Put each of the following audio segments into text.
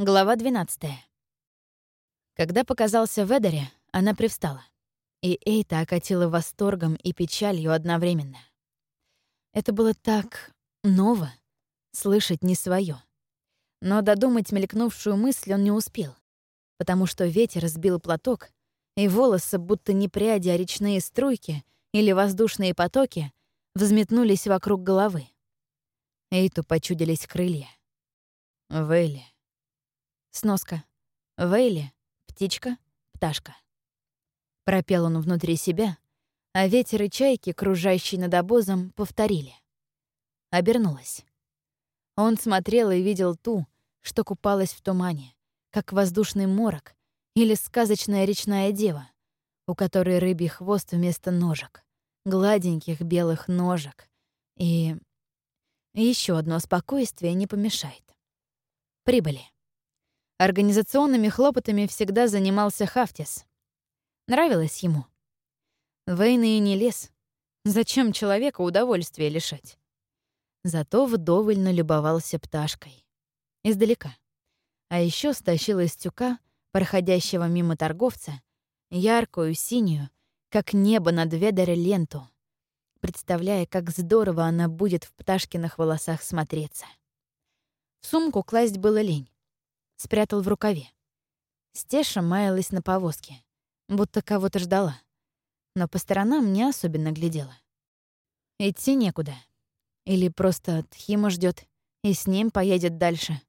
Глава 12. Когда показался Ведере, она привстала. И Эйта окатила восторгом и печалью одновременно. Это было так ново, слышать не свое. Но додумать мелькнувшую мысль он не успел, потому что ветер сбил платок, и волосы, будто не пряди, а речные струйки или воздушные потоки, взметнулись вокруг головы. Эйту почудились крылья. Вейли. Сноска. Вейли — птичка, пташка. Пропел он внутри себя, а ветер и чайки, кружащие над обозом, повторили. Обернулась. Он смотрел и видел ту, что купалась в тумане, как воздушный морок или сказочная речная дева, у которой рыбий хвост вместо ножек, гладеньких белых ножек. И еще одно спокойствие не помешает. Прибыли. Организационными хлопотами всегда занимался Хафтис. Нравилось ему. Войны и не лез. Зачем человека удовольствия лишать? Зато вдоволь налюбовался пташкой. Издалека. А еще стащил из тюка, проходящего мимо торговца, яркую, синюю, как небо над ведере ленту, представляя, как здорово она будет в пташкиных волосах смотреться. В сумку класть было лень спрятал в рукаве. Стеша маялась на повозке, будто кого-то ждала. Но по сторонам не особенно глядела. Идти некуда. Или просто Тхима ждет и с ним поедет дальше.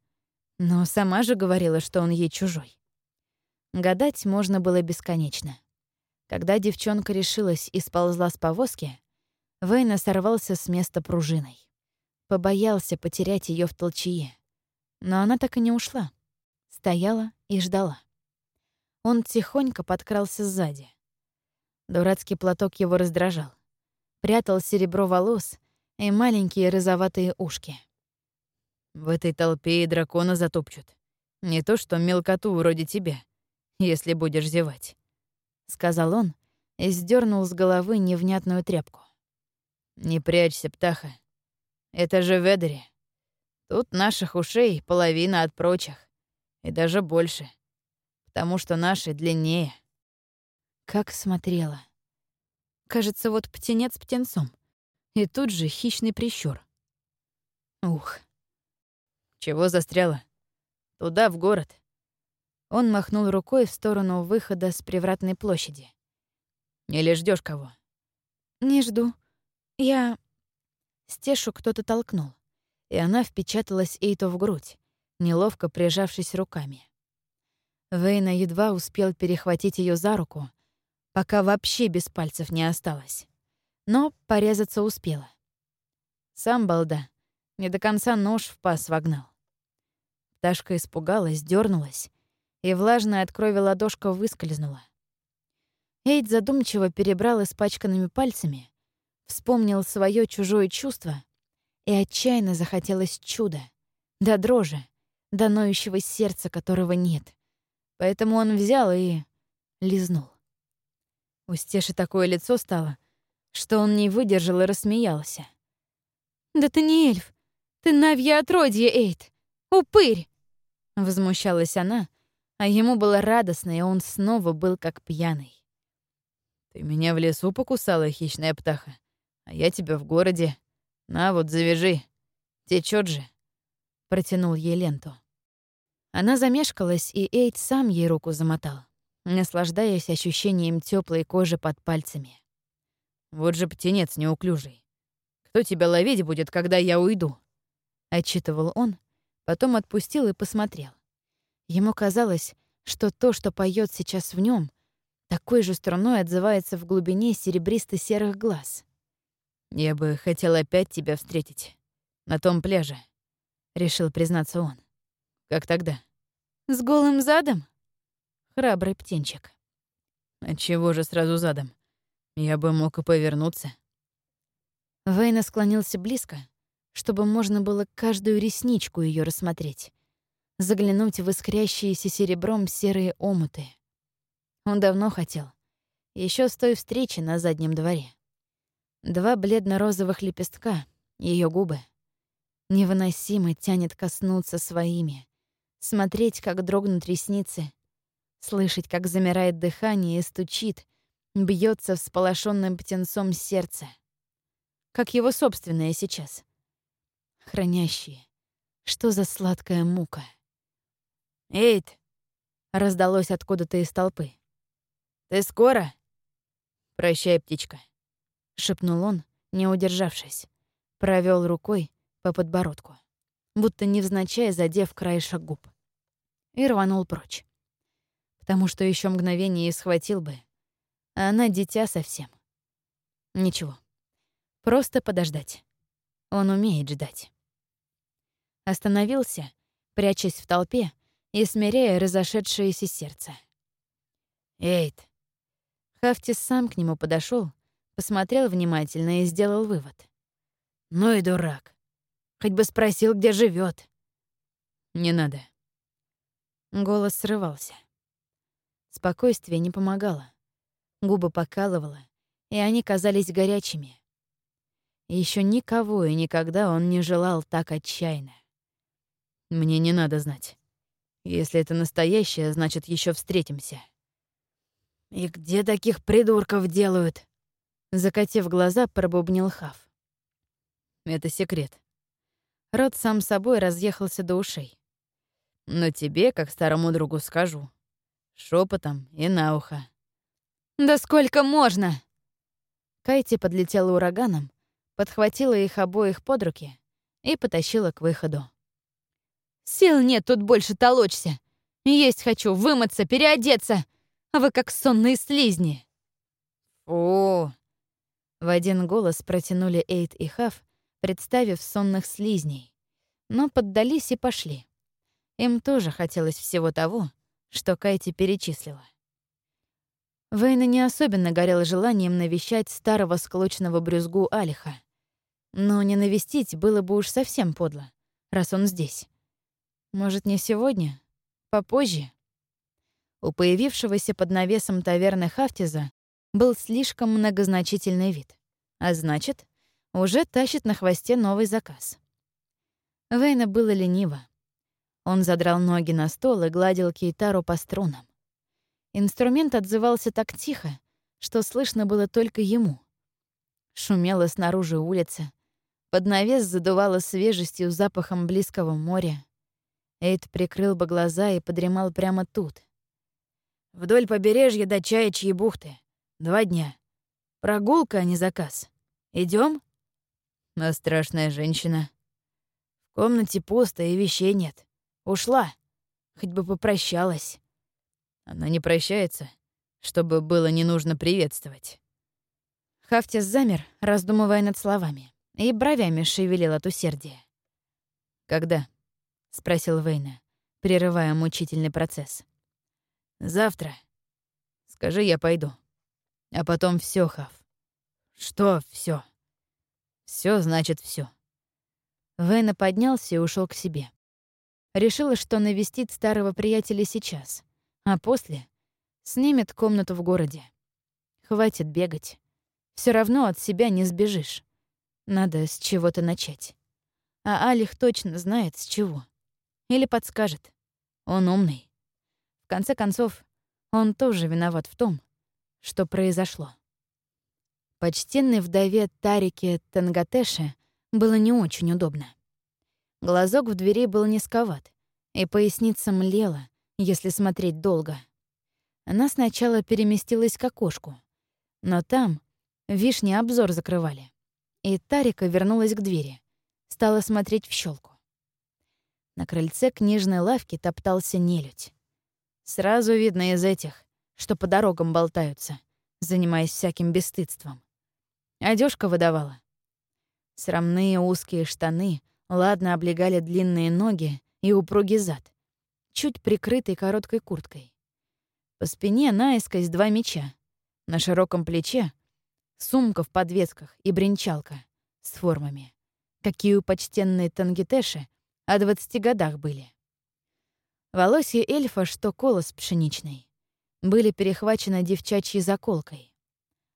Но сама же говорила, что он ей чужой. Гадать можно было бесконечно. Когда девчонка решилась и сползла с повозки, Вейна сорвался с места пружиной. Побоялся потерять ее в толчье. Но она так и не ушла стояла и ждала. Он тихонько подкрался сзади. Дурацкий платок его раздражал. Прятал серебро волос и маленькие розоватые ушки. В этой толпе и дракона затопчут. Не то что мелкоту вроде тебя, если будешь зевать. Сказал он и сдернул с головы невнятную тряпку. Не прячься, птаха. Это же Ведери. Тут наших ушей половина от прочих. И даже больше. Потому что наши длиннее. Как смотрела. Кажется, вот птенец птенцом. И тут же хищный прищур. Ух. Чего застряла? Туда, в город. Он махнул рукой в сторону выхода с привратной площади. Или ждешь кого? Не жду. Я... Стешу кто-то толкнул, и она впечаталась Эйто в грудь, неловко прижавшись руками. Вейна едва успел перехватить ее за руку, пока вообще без пальцев не осталось. Но порезаться успела. Сам балда не до конца нож в паз вогнал. Пташка испугалась, дернулась, и влажная от крови ладошка выскользнула. Эйд задумчиво перебрал испачканными пальцами, вспомнил свое чужое чувство, и отчаянно захотелось чуда, до дрожи, до ноющего сердца, которого нет. Поэтому он взял и лизнул. У Стеши такое лицо стало, что он не выдержал и рассмеялся. «Да ты не эльф! Ты навья отродье, Эйт! Упырь!» Возмущалась она, а ему было радостно, и он снова был как пьяный. «Ты меня в лесу покусала, хищная птаха, а я тебя в городе. На вот, завяжи. Течет же!» Протянул ей ленту. Она замешкалась, и Эйд сам ей руку замотал, наслаждаясь ощущением теплой кожи под пальцами. «Вот же птенец неуклюжий. Кто тебя ловить будет, когда я уйду?» — отчитывал он, потом отпустил и посмотрел. Ему казалось, что то, что поет сейчас в нем, такой же струной отзывается в глубине серебристо-серых глаз. «Я бы хотел опять тебя встретить. На том пляже», — решил признаться он. «Как тогда?» С голым задом? Храбрый птенчик. Отчего же сразу задом? Я бы мог и повернуться. Вейна склонился близко, чтобы можно было каждую ресничку ее рассмотреть, заглянуть в искрящиеся серебром серые омуты. Он давно хотел. еще с той встречи на заднем дворе. Два бледно-розовых лепестка, ее губы. Невыносимо тянет коснуться своими, смотреть, как дрогнут ресницы, слышать, как замирает дыхание и стучит, бьется всполошенным птенцом сердце. Как его собственное сейчас. Хранящие. Что за сладкая мука? «Эйд!» — раздалось откуда-то из толпы. «Ты скоро?» «Прощай, птичка», — шепнул он, не удержавшись. Провел рукой по подбородку, будто невзначай задев краешек губ. И рванул прочь. Потому что еще мгновение и схватил бы, а она дитя совсем. Ничего. Просто подождать. Он умеет ждать. Остановился, прячась в толпе и смиряя разошедшееся сердце. «Эйд!» Хафтис сам к нему подошел, посмотрел внимательно и сделал вывод. «Ну и дурак. Хоть бы спросил, где живет. «Не надо». Голос срывался. Спокойствие не помогало. Губы покалывало, и они казались горячими. Еще никого и никогда он не желал так отчаянно. Мне не надо знать. Если это настоящее, значит, еще встретимся. И где таких придурков делают? Закатив глаза, пробубнил Хав. Это секрет. Рот сам собой разъехался до ушей. Но тебе, как старому другу, скажу. шепотом и на ухо. «Да сколько можно?» Кайти подлетела ураганом, подхватила их обоих под руки и потащила к выходу. «Сил нет тут больше толочься. Есть хочу, вымыться, переодеться, а вы как сонные слизни». «Фу!» В один голос протянули Эйд и Хав, представив сонных слизней. Но поддались и пошли. Им тоже хотелось всего того, что Кайти перечислила. Вейна не особенно горел желанием навещать старого склочного брюзгу Алиха. Но не навестить было бы уж совсем подло, раз он здесь. Может, не сегодня? Попозже? У появившегося под навесом таверны Хафтиза был слишком многозначительный вид. А значит, уже тащит на хвосте новый заказ. Вейна было лениво. Он задрал ноги на стол и гладил кейтару по струнам. Инструмент отзывался так тихо, что слышно было только ему. Шумела снаружи улица, под навес задувало свежестью запахом близкого моря. Эйд прикрыл бы глаза и подремал прямо тут. Вдоль побережья до Чаячьей бухты. Два дня. Прогулка, а не заказ. Идем? А страшная женщина. В комнате пусто и вещей нет. Ушла. Хоть бы попрощалась. Она не прощается, чтобы было не нужно приветствовать. Хафтис замер, раздумывая над словами, и бровями шевелил от усердия. «Когда?» — спросил Вейна, прерывая мучительный процесс. «Завтра. Скажи, я пойду. А потом все, Хав. Что все? Все значит все. Вейна поднялся и ушел к себе. Решила, что навестит старого приятеля сейчас — а после снимет комнату в городе. Хватит бегать. Все равно от себя не сбежишь. Надо с чего-то начать. А Алих точно знает, с чего. Или подскажет. Он умный. В конце концов, он тоже виноват в том, что произошло. Почтенной вдове Тарике Тангатеше было не очень удобно. Глазок в двери был низковат, и поясница млела, если смотреть долго. Она сначала переместилась к окошку, но там вишни обзор закрывали. И Тарика вернулась к двери, стала смотреть в щелку. На крыльце книжной лавки топтался нелюдь. Сразу видно из этих, что по дорогам болтаются, занимаясь всяким бесстыдством. Одежка выдавала. Срамные узкие штаны ладно облегали длинные ноги и упругий зад чуть прикрытой короткой курткой. По спине наискось два меча. На широком плече — сумка в подвесках и бренчалка с формами, какие у почтенной Тангитеши о двадцати годах были. Волосья эльфа, что колос пшеничный, были перехвачены девчачьей заколкой,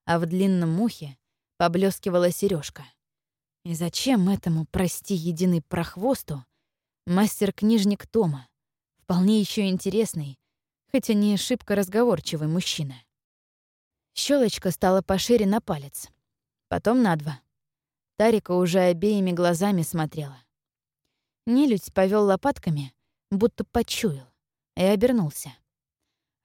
а в длинном ухе поблескивала сережка. И зачем этому, прости, единый прохвосту, мастер-книжник Тома, вполне еще интересный, хотя не шибко разговорчивый мужчина. Щелочка стала пошире на палец, потом на два. Тарика уже обеими глазами смотрела. Нелюдь повел лопатками, будто почуял, и обернулся.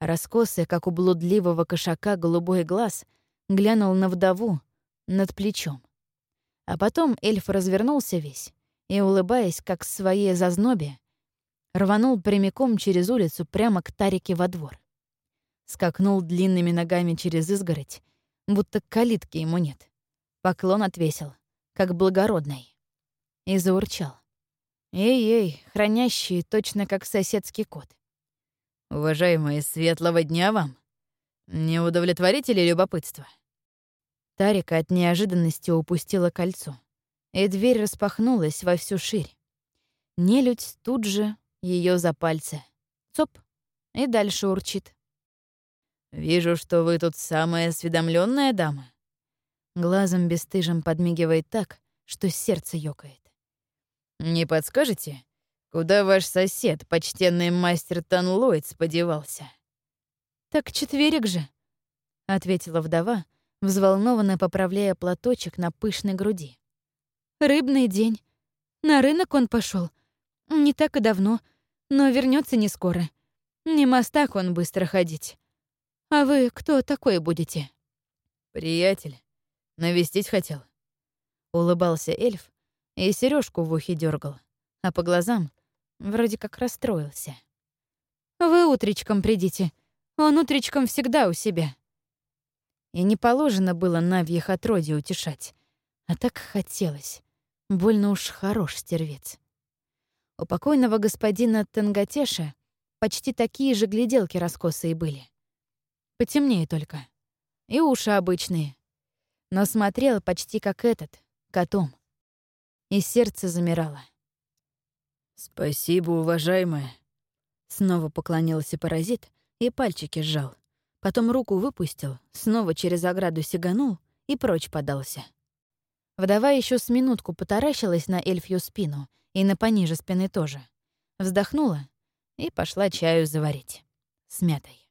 Раскосый, как у блудливого кошака, голубой глаз глянул на вдову над плечом. А потом эльф развернулся весь и, улыбаясь, как в своей зазнобе, рванул прямиком через улицу прямо к Тарике во двор. Скакнул длинными ногами через изгородь, будто калитки ему нет. Поклон отвесил, как благородный. И заурчал. Эй-эй, хранящий точно как соседский кот. «Уважаемые, светлого дня вам! Не удовлетворите ли любопытство?» Тарика от неожиданности упустила кольцо, и дверь распахнулась во всю ширь. Нелюдь тут же ее за пальцы. Цоп, и дальше урчит. «Вижу, что вы тут самая осведомленная дама». Глазом бесстыжим подмигивает так, что сердце ёкает. «Не подскажете, куда ваш сосед, почтенный мастер Танлойц, подевался?» «Так четверик же», — ответила вдова, взволнованно поправляя платочек на пышной груди. «Рыбный день. На рынок он пошел. Не так и давно, но вернется не скоро. Не мостак он быстро ходить. А вы кто такой будете?» «Приятель. Навестить хотел». Улыбался эльф, и сережку в ухе дергал, а по глазам вроде как расстроился. «Вы утречком придите. Он утречком всегда у себя». И не положено было Навьих отродье утешать. А так хотелось. Больно уж хорош стервец. У покойного господина Тангатеша почти такие же гляделки раскосые были. Потемнее только. И уши обычные. Но смотрел почти как этот, котом и сердце замирало. «Спасибо, уважаемая». Снова поклонился паразит и пальчики сжал. Потом руку выпустил, снова через ограду сиганул и прочь подался. Вдова еще с минутку потаращилась на эльфью спину и на пониже спины тоже. Вздохнула и пошла чаю заварить. С мятой.